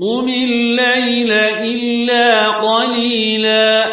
قم الليل إلا قليلا